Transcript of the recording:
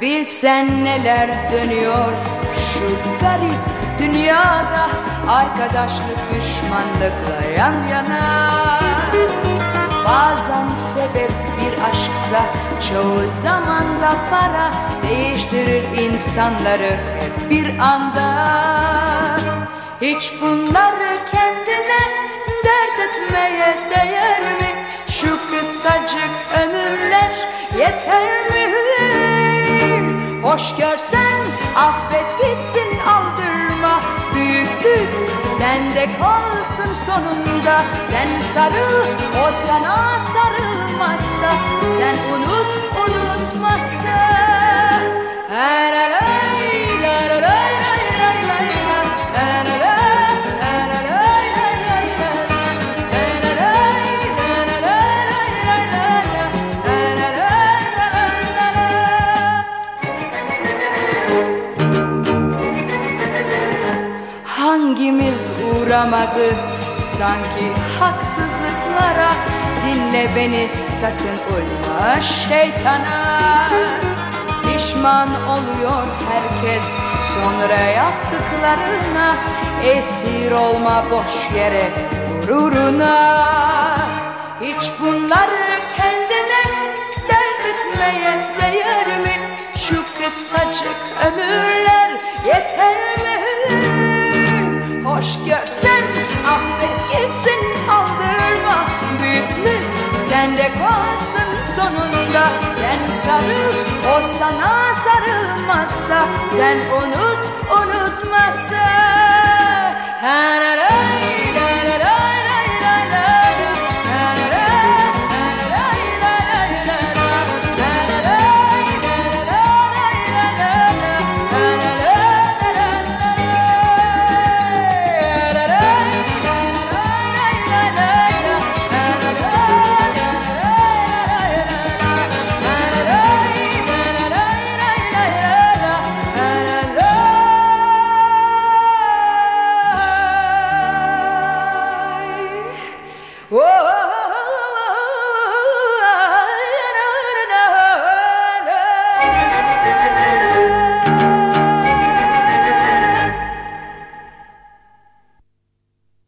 Bilsen neler dönüyor şu garip dünyada Arkadaşlık düşmanlıkla yan yana Bazen sebep bir aşksa çoğu zaman da para Değiştirir insanları hep bir anda Hiç bunları kendine dert etmeye değer mi? Şu kısacık ömürler yeter mi? Hoş görsen affet gitsin aldırma. Büyüklük sende kalsın sonunda. Sen sarıl o sana sarılmazsa. Sen unut unutmazsa Hangimiz uğramadı sanki haksızlıklara Dinle beni sakın uyma şeytana Pişman oluyor herkes sonra yaptıklarına Esir olma boş yere gururuna Hiç bunları kendine dert etmeye değer mi? Şu kısacık ömürler yeter mi? Hoş görsen affet gitsin aldırma. Büyüklük sende kalsın sonunda. Sen sarıl o sana sarılmazsa. Sen unut unutmazsa. La,